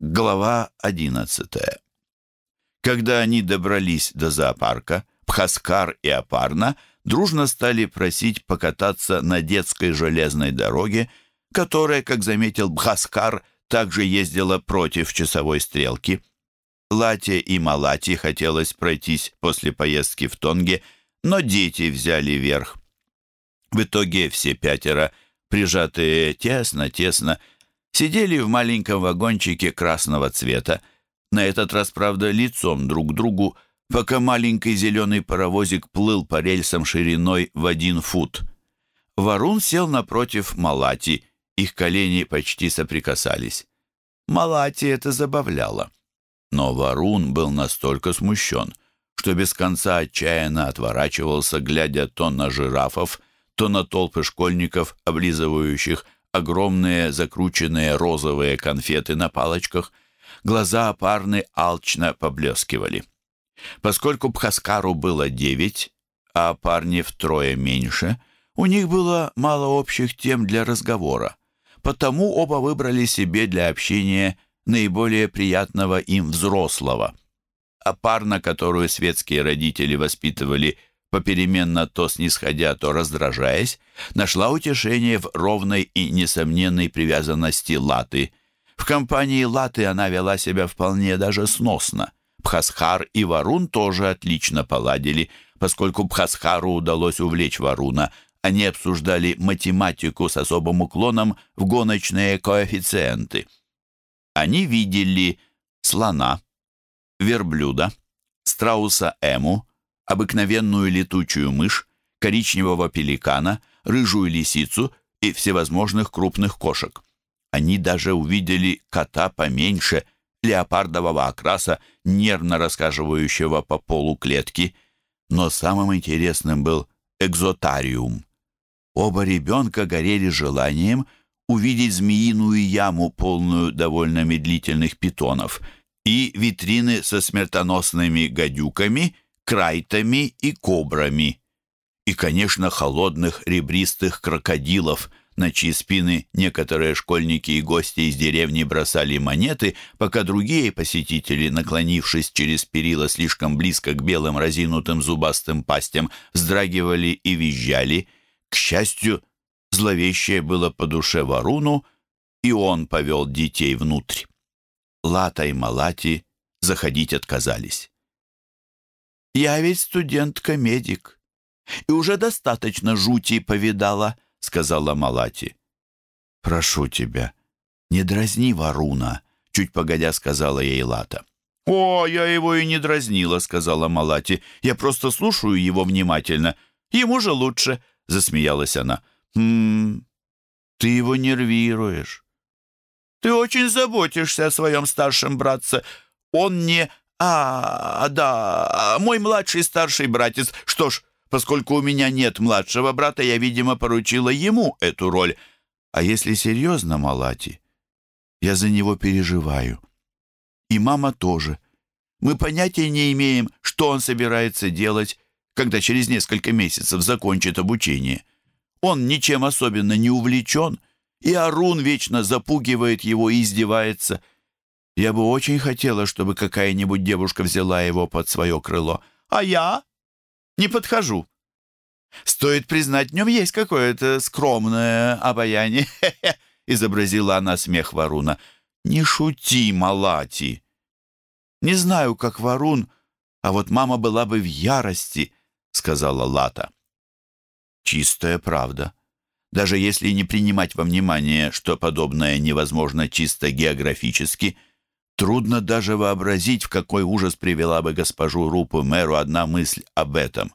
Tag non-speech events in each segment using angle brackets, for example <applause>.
Глава одиннадцатая. Когда они добрались до зоопарка, Пхаскар и Апарна дружно стали просить покататься на детской железной дороге, которая, как заметил Бхаскар, также ездила против часовой стрелки. Лате и Малати хотелось пройтись после поездки в Тонге, но дети взяли верх. В итоге все пятеро, прижатые тесно-тесно, сидели в маленьком вагончике красного цвета, на этот раз, правда, лицом друг к другу, пока маленький зеленый паровозик плыл по рельсам шириной в один фут. Варун сел напротив Малати, их колени почти соприкасались. Малати это забавляло. Но Варун был настолько смущен, что без конца отчаянно отворачивался, глядя то на жирафов, то на толпы школьников, облизывающих огромные закрученные розовые конфеты на палочках. Глаза парны алчно поблескивали. Поскольку Бхаскару было девять, а парни втрое меньше, у них было мало общих тем для разговора. Потому оба выбрали себе для общения наиболее приятного им взрослого. А парна, которую светские родители воспитывали попеременно то снисходя, то раздражаясь, нашла утешение в ровной и несомненной привязанности Латы. В компании Латы она вела себя вполне даже сносно. Бхасхар и Варун тоже отлично поладили, поскольку Бхасхару удалось увлечь Варуна. Они обсуждали математику с особым уклоном в гоночные коэффициенты. Они видели слона, верблюда, страуса Эму, обыкновенную летучую мышь, коричневого пеликана, рыжую лисицу и всевозможных крупных кошек. Они даже увидели кота поменьше, леопардового окраса, нервно рассказывающего по полу клетки. Но самым интересным был экзотариум. Оба ребенка горели желанием увидеть змеиную яму, полную довольно медлительных питонов, и витрины со смертоносными гадюками — крайтами и кобрами. И, конечно, холодных ребристых крокодилов, на чьи спины некоторые школьники и гости из деревни бросали монеты, пока другие посетители, наклонившись через перила слишком близко к белым разинутым зубастым пастям, вздрагивали и визжали. К счастью, зловещее было по душе Варуну, и он повел детей внутрь. Лата и Малати заходить отказались. Я ведь студентка-медик. И уже достаточно жути повидала, сказала Малати. Прошу тебя, не дразни Варуна, чуть погодя сказала ей Лата. «О, я его и не дразнила», — сказала Малати. «Я просто слушаю его внимательно. Ему же лучше», — засмеялась она. «Хм, ты его нервируешь. Ты очень заботишься о своем старшем братце. Он не «А, да, мой младший старший братец. Что ж, поскольку у меня нет младшего брата, я, видимо, поручила ему эту роль. А если серьезно, Малати, я за него переживаю. И мама тоже. Мы понятия не имеем, что он собирается делать, когда через несколько месяцев закончит обучение. Он ничем особенно не увлечен, и Арун вечно запугивает его и издевается». Я бы очень хотела, чтобы какая-нибудь девушка взяла его под свое крыло. А я не подхожу. Стоит признать, в нем есть какое-то скромное обаяние. <laughs> изобразила она смех Варуна. Не шути, Малати. Не знаю, как Варун, а вот мама была бы в ярости, сказала Лата. Чистая правда. Даже если не принимать во внимание, что подобное невозможно чисто географически – Трудно даже вообразить, в какой ужас привела бы госпожу Рупу мэру одна мысль об этом.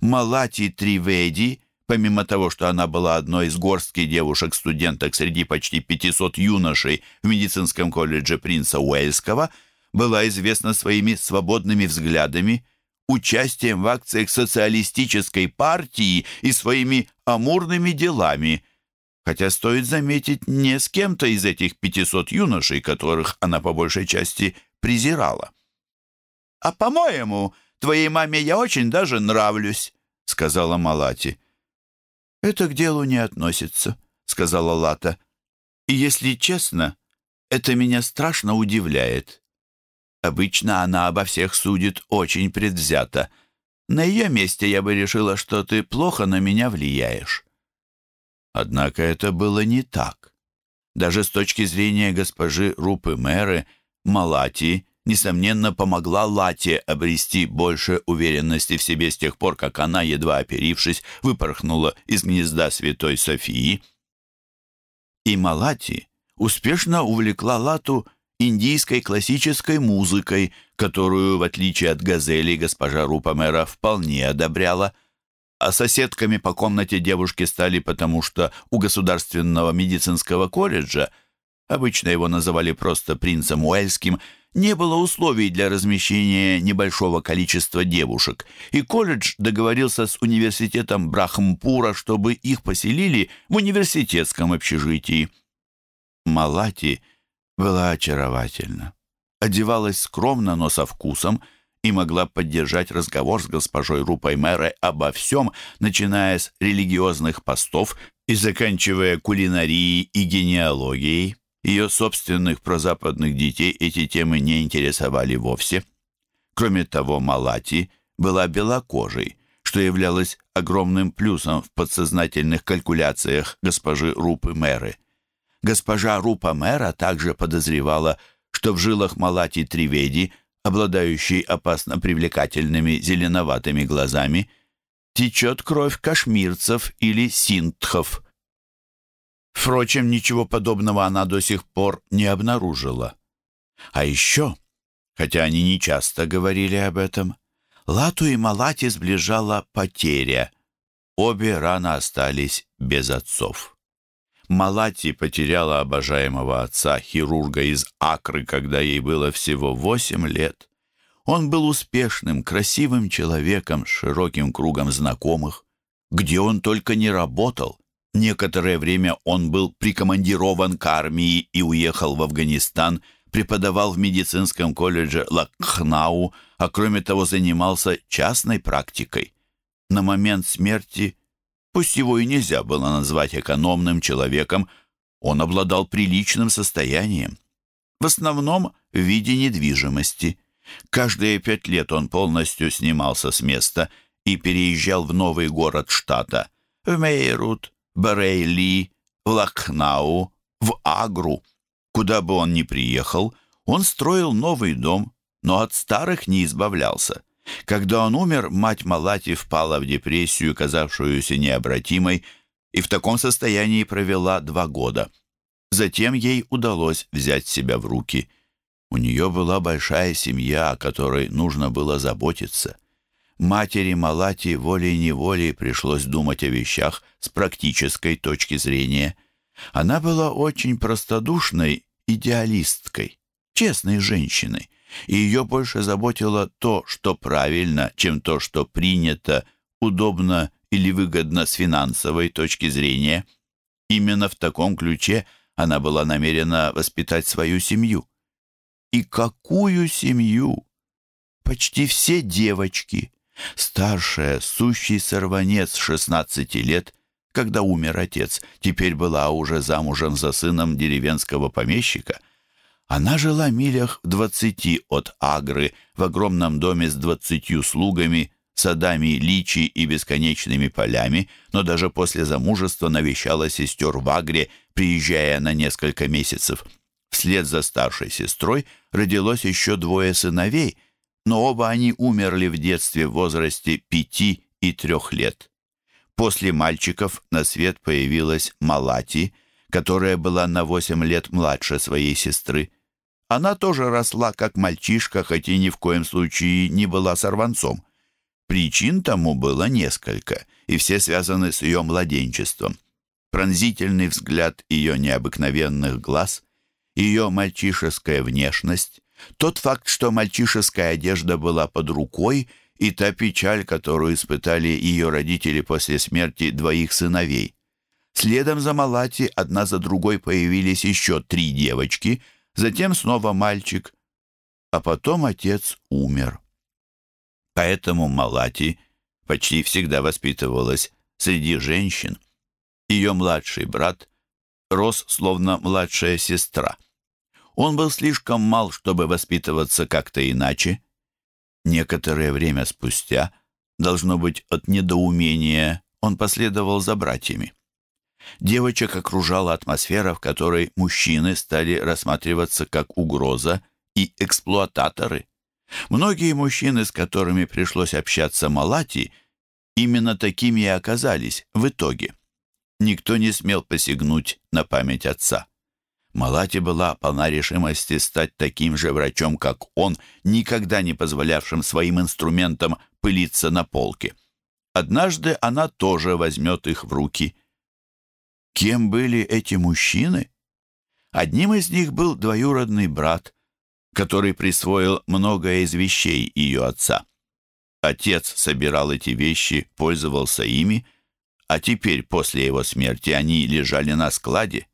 Малати Триведи, помимо того, что она была одной из горстки девушек-студенток среди почти 500 юношей в медицинском колледже принца Уэльского, была известна своими свободными взглядами, участием в акциях социалистической партии и своими амурными делами – хотя стоит заметить, не с кем-то из этих пятисот юношей, которых она по большей части презирала. «А, по-моему, твоей маме я очень даже нравлюсь», — сказала Малати. «Это к делу не относится», — сказала Лата. «И если честно, Это меня страшно удивляет. Обычно она обо всех судит очень предвзято. На ее месте я бы решила, что ты плохо на меня влияешь. Однако это было не так. Даже с точки зрения госпожи Рупы Мэры, Малати, несомненно, помогла Лате обрести больше уверенности в себе с тех пор, как она, едва оперившись, выпорхнула из гнезда Святой Софии. И Малати успешно увлекла Лату индийской классической музыкой, которую, в отличие от газели, госпожа Рупамера вполне одобряла. А соседками по комнате девушки стали потому, что у Государственного медицинского колледжа, обычно его называли просто принцем Уэльским, не было условий для размещения небольшого количества девушек, и колледж договорился с университетом Брахмпура, чтобы их поселили в университетском общежитии. Малати – была очаровательна. Одевалась скромно, но со вкусом, и могла поддержать разговор с госпожой Рупой Мэрой обо всем, начиная с религиозных постов и заканчивая кулинарией и генеалогией. Ее собственных прозападных детей эти темы не интересовали вовсе. Кроме того, Малати была белокожей, что являлось огромным плюсом в подсознательных калькуляциях госпожи Рупы Мэры. Госпожа Рупа Мэра также подозревала, что в жилах Малати Триведи, обладающей опасно привлекательными зеленоватыми глазами, течет кровь кашмирцев или синтхов. Впрочем, ничего подобного она до сих пор не обнаружила. А еще, хотя они не часто говорили об этом, Лату и Малати сближала потеря. Обе рано остались без отцов. Малати потеряла обожаемого отца, хирурга из Акры, когда ей было всего восемь лет. Он был успешным, красивым человеком с широким кругом знакомых. Где он только не работал. Некоторое время он был прикомандирован к армии и уехал в Афганистан, преподавал в медицинском колледже Лакхнау, а кроме того занимался частной практикой. На момент смерти Пусть его и нельзя было назвать экономным человеком, он обладал приличным состоянием. В основном в виде недвижимости. Каждые пять лет он полностью снимался с места и переезжал в новый город штата, в Мейрут, Барейли, в Лакхнау, в Агру. Куда бы он ни приехал, он строил новый дом, но от старых не избавлялся. Когда он умер, мать Малати впала в депрессию, казавшуюся необратимой, и в таком состоянии провела два года. Затем ей удалось взять себя в руки. У нее была большая семья, о которой нужно было заботиться. Матери Малати волей-неволей пришлось думать о вещах с практической точки зрения. Она была очень простодушной идеалисткой, честной женщиной и ее больше заботило то, что правильно, чем то, что принято, удобно или выгодно с финансовой точки зрения. Именно в таком ключе она была намерена воспитать свою семью. И какую семью? Почти все девочки. Старшая, сущий сорванец 16 лет, когда умер отец, теперь была уже замужем за сыном деревенского помещика — она жила милях в двадцати от Агры, в огромном доме с двадцатью слугами, садами личи и бесконечными полями, но даже после замужества навещала сестер в Агре, приезжая на несколько месяцев. Вслед за старшей сестрой родилось еще двое сыновей, но оба они умерли в детстве в возрасте пяти и трех лет. После мальчиков на свет появилась Малати, которая была на восемь лет младше своей сестры. Она тоже росла как мальчишка, хоть и ни в коем случае не была сорванцом. Причин тому было несколько, и все связаны с ее младенчеством. Пронзительный взгляд ее необыкновенных глаз, ее мальчишеская внешность, тот факт, что мальчишеская одежда была под рукой, и та печаль, которую испытали ее родители после смерти двоих сыновей. Следом за Малати одна за другой появились еще три девочки — затем снова мальчик, а потом отец умер. Поэтому Малати почти всегда воспитывалась среди женщин. Ее младший брат рос словно младшая сестра. Он был слишком мал, чтобы воспитываться как-то иначе. Некоторое время спустя, должно быть от недоумения, он последовал за братьями. Девочек окружала атмосфера, в которой мужчины стали рассматриваться как угроза и эксплуататоры. Многие мужчины, с которыми пришлось общаться Малати, именно такими и оказались в итоге. Никто не смел посягнуть на память отца. Малати была полна решимости стать таким же врачом, как он, никогда не позволявшим своим инструментам пылиться на полке. Однажды она тоже возьмет их в руки. Кем были эти мужчины? Одним из них был двоюродный брат, который присвоил многое из вещей ее отца. Отец собирал эти вещи, пользовался ими, а теперь, после его смерти, они лежали на складе.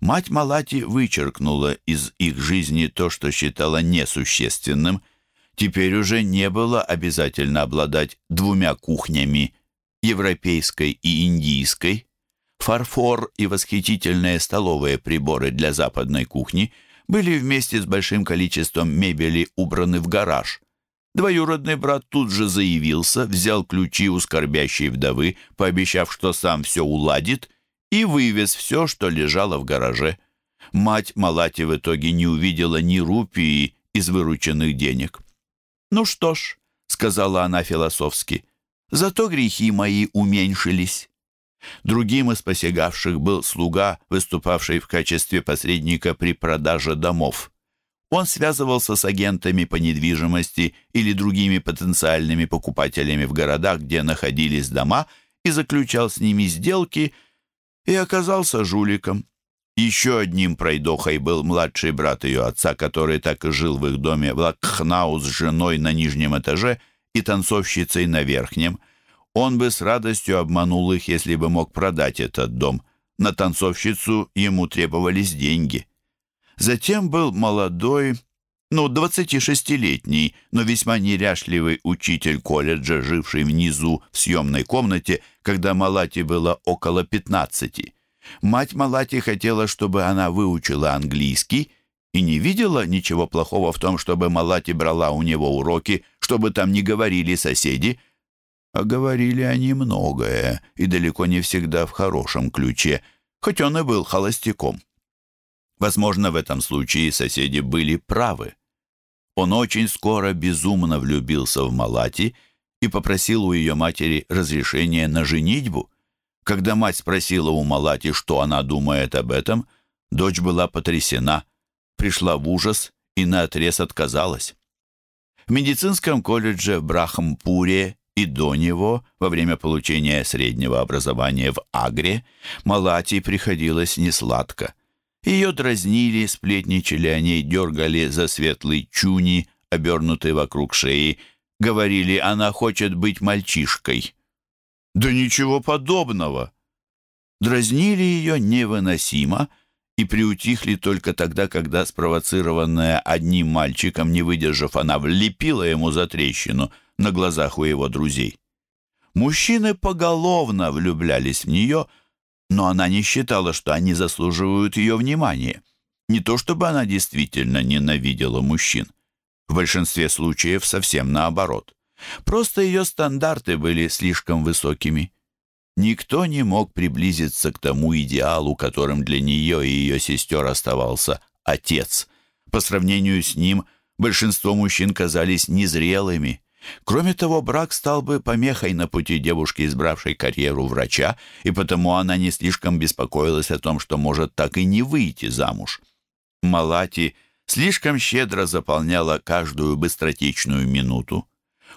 Мать Малати вычеркнула из их жизни то, что считала несущественным. Теперь уже не было обязательно обладать двумя кухнями, европейской и индийской. Фарфор и восхитительные столовые приборы для западной кухни – были вместе с большим количеством мебели убраны в гараж. Двоюродный брат тут же заявился, взял ключи у скорбящей вдовы, пообещав, что сам все уладит, и вывез все, что лежало в гараже. Мать Малати в итоге не увидела ни рупии из вырученных денег. «Ну что ж», — сказала она философски, — «зато грехи мои уменьшились». Другим из посягавших был слуга, выступавший в качестве посредника при продаже домов. Он связывался с агентами по недвижимости или другими потенциальными покупателями в городах, где находились дома, и заключал с ними сделки, и оказался жуликом. Еще одним пройдохой был младший брат ее отца, который так и жил в их доме в Лакхнау с женой на нижнем этаже и танцовщицей на верхнем – он бы с радостью обманул их, если бы мог продать этот дом. На танцовщицу ему требовались деньги. Затем был молодой, ну, 26-летний, но весьма неряшливый учитель колледжа, живший внизу в съемной комнате, когда Малати было около 15. Мать Малати хотела, чтобы она выучила английский, и не видела ничего плохого в том, чтобы Малати брала у него уроки, чтобы там не говорили соседи – а говорили они многое, и далеко не всегда в хорошем ключе, хоть он и был холостяком. Возможно, в этом случае соседи были правы. Он очень скоро безумно влюбился в Малати и попросил у ее матери разрешения на женитьбу. Когда мать спросила у Малати, что она думает об этом, дочь была потрясена, пришла в ужас и наотрез отказалась. В медицинском колледже в Брахампуре и до него, во время получения среднего образования в Агре, Малати приходилось несладко. Ее дразнили, сплетничали о ней, дергали за светлый чуни, обернутый вокруг шеи, говорили, она хочет быть мальчишкой. Да ничего подобного! Дразнили ее невыносимо и приутихли только тогда, когда, спровоцированная одним мальчиком, не выдержав, она влепила ему за трещину — на глазах у его друзей. Мужчины поголовно влюблялись в нее, но она не считала, что они заслуживают ее внимания. Не то чтобы она действительно ненавидела мужчин. В большинстве случаев совсем наоборот. Просто ее стандарты были слишком высокими. Никто не мог приблизиться к тому идеалу, которым для нее и ее сестер оставался отец. По сравнению с ним большинство мужчин казались незрелыми. Кроме того, брак стал бы помехой на пути девушки, избравшей карьеру врача, и потому она не слишком беспокоилась о том, что может так и не выйти замуж. Малати слишком щедро заполняла каждую быстротечную минуту.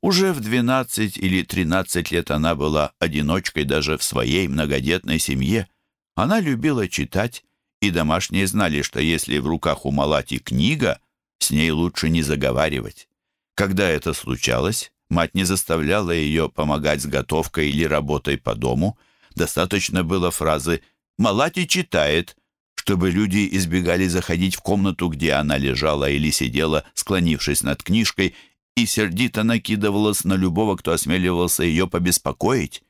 Уже в 12 или 13 лет она была одиночкой даже в своей многодетной семье. Она любила читать, и домашние знали, что если в руках у Малати книга, с ней лучше не заговаривать. Когда это случалось, мать не заставляла ее помогать с готовкой или работой по дому. Достаточно было фразы «Малати читает», чтобы люди избегали заходить в комнату, где она лежала или сидела, склонившись над книжкой, и сердито накидывалась на любого, кто осмеливался ее побеспокоить.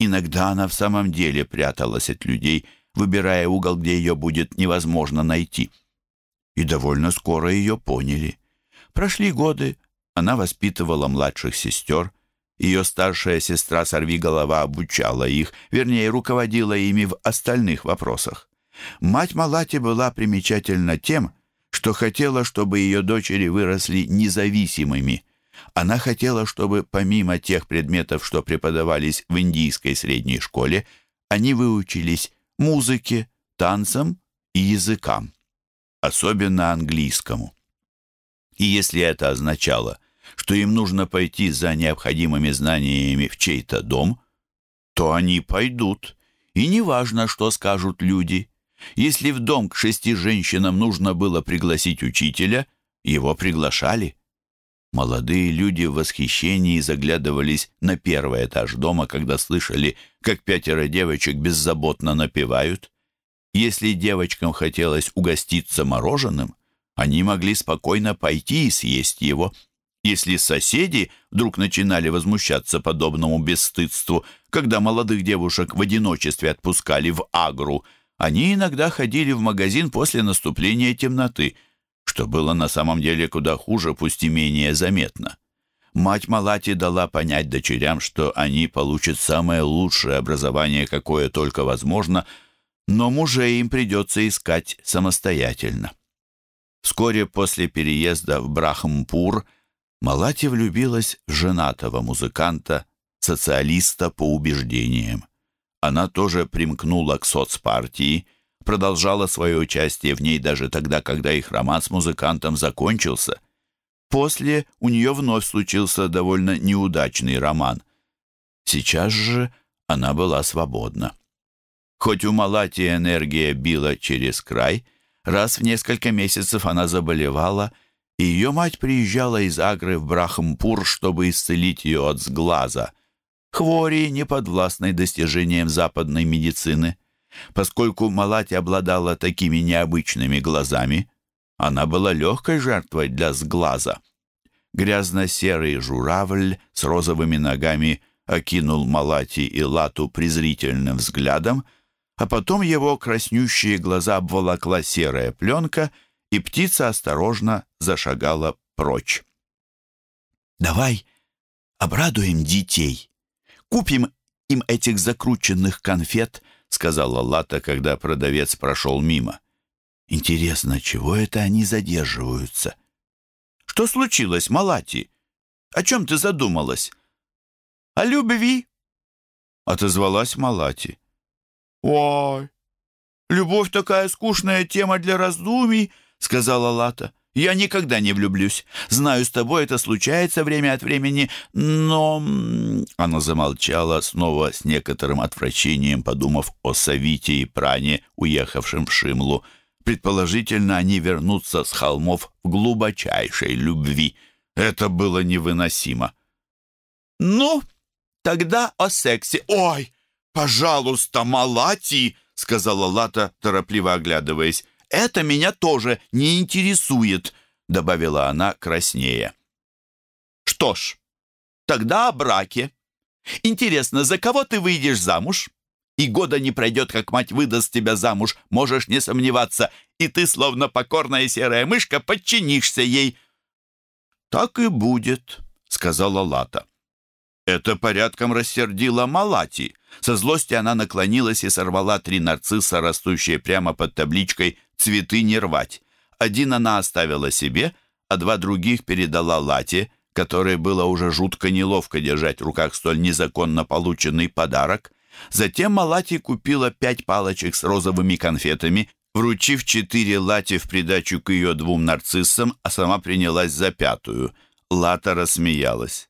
Иногда она в самом деле пряталась от людей, выбирая угол, где ее будет невозможно найти. и довольно скоро ее поняли. Прошли годы, она воспитывала младших сестер, ее старшая сестра Сорвиголова обучала их, вернее, руководила ими в остальных вопросах. Мать Малати была примечательна тем, что хотела, чтобы ее дочери выросли независимыми. Она хотела, чтобы помимо тех предметов, что преподавались в индийской средней школе, они выучились музыке, танцам и языкам, особенно английскому. И если это означало, что им нужно пойти за необходимыми знаниями в чей-то дом, то они пойдут, и неважно, что скажут люди. Если в дом к шести женщинам нужно было пригласить учителя, его приглашали. Молодые люди в восхищении заглядывались на первый этаж дома, когда слышали, как пятеро девочек беззаботно напевают. Если девочкам хотелось угоститься мороженым, они могли спокойно пойти и съесть его. Если соседи вдруг начинали возмущаться подобному бесстыдству, когда молодых девушек в одиночестве отпускали в агру, они иногда ходили в магазин после наступления темноты, что было на самом деле куда хуже, пусть и менее заметно. Мать Малати дала понять дочерям, что они получат самое лучшее образование, какое только возможно, но мужей им придется искать самостоятельно. Вскоре после переезда в Брахампур Малати влюбилась в женатого музыканта, социалиста по убеждениям. Она тоже примкнула к соцпартии, продолжала свое участие в ней даже тогда, когда их роман с музыкантом закончился. После у нее вновь случился довольно неудачный роман. Сейчас же она была свободна. Хоть у Малати энергия била через край, раз в несколько месяцев она заболевала, и ее мать приезжала из Агры в Брахампур, чтобы исцелить ее от сглаза, хвори, не подвластной достижениям западной медицины. Поскольку Малати обладала такими необычными глазами, она была легкой жертвой для сглаза. Грязно-серый журавль с розовыми ногами окинул Малати и Лату презрительным взглядом, а потом его краснющие глаза обволокла серая пленка, и птица осторожно зашагала прочь. «Давай обрадуем детей, купим им этих закрученных конфет», сказала Лата, когда продавец прошел мимо. «Интересно, чего это они задерживаются?» «Что случилось, Малати? О чем ты задумалась?» «О любви», — отозвалась Малати. «Ой, любовь такая скучная тема для раздумий», — сказала Лата. «Я никогда не влюблюсь. Знаю, с тобой это случается время от времени, но...» Она замолчала, снова с некоторым отвращением, подумав о Савите и Пране, уехавшем в Шимлу. Предположительно, они вернутся с холмов в глубочайшей любви. Это было невыносимо. «Ну, тогда о сексе. Ой, «Пожалуйста, Малати!» — сказала Лата, торопливо оглядываясь. «Это меня тоже не интересует», — добавила она краснее. «Что ж, тогда о браке. Интересно, за кого ты выйдешь замуж? И года не пройдет, как мать выдаст тебя замуж, можешь не сомневаться, и ты, словно покорная серая мышка, подчинишься ей». «Так и будет», — сказала Лата. Это порядком рассердило Малати. Со злости она наклонилась и сорвала три нарцисса, растущие прямо под табличкой «Цветы не рвать». Один она оставила себе, а два других передала Лате, которой было уже жутко неловко держать в руках столь незаконно полученный подарок. Затем Малати купила пять палочек с розовыми конфетами, вручив четыре Лате в придачу к ее двум нарциссам, а сама принялась за пятую. Лата рассмеялась.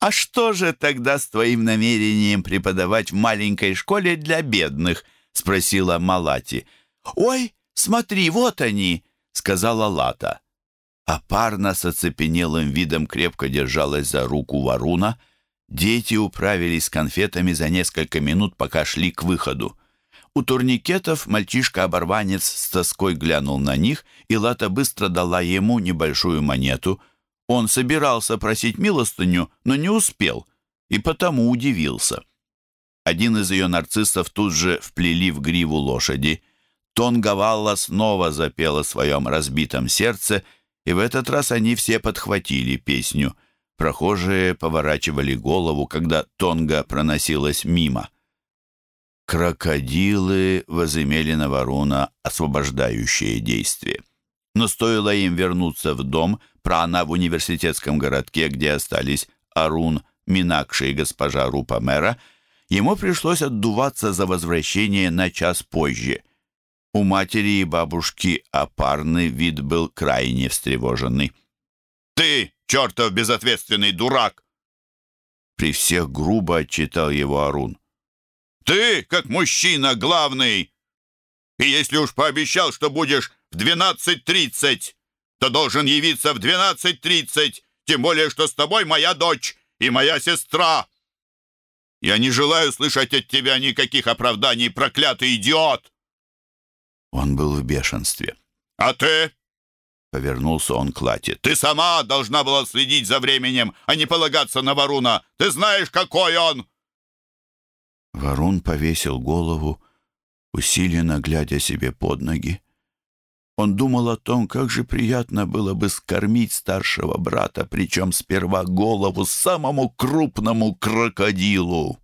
«А что же тогда с твоим намерением преподавать в маленькой школе для бедных?» — спросила Малати. «Ой, смотри, вот они!» — сказала Лата. А парна с оцепенелым видом крепко держалась за руку Варуна. Дети управились с конфетами за несколько минут, пока шли к выходу. У турникетов мальчишка-оборванец с тоской глянул на них, и Лата быстро дала ему небольшую монету — он собирался просить милостыню, но не успел, и потому удивился. Один из ее нарциссов тут же вплели в гриву лошади. Тонгавалла снова запела о своем разбитом сердце, и в этот раз они все подхватили песню. Прохожие поворачивали голову, когда Тонга проносилась мимо. Крокодилы возымели на Варуна освобождающее действие. Но стоило им вернуться в дом, Прана в университетском городке, где остались Арун, Минакши и госпожа Рупа мэра, ему пришлось отдуваться за возвращение на час позже. У матери и бабушки опарный вид был крайне встревоженный. «Ты, чертов безответственный дурак!» При всех грубо отчитал его Арун. «Ты, как мужчина, главный! И если уж пообещал, что будешь в двенадцать тридцать, то должен явиться в двенадцать тридцать, тем более, что с тобой моя дочь и моя сестра!» «Я не желаю слышать от тебя никаких оправданий, проклятый идиот!» Он был в бешенстве. «А ты?» — повернулся он к Лате. «Ты сама должна была следить за временем, а не полагаться на Варуна. Ты знаешь, какой он!» Варун повесил голову, усиленно глядя себе под ноги. Он думал о том, как же приятно было бы скормить старшего брата, причем сперва голову самому крупному крокодилу.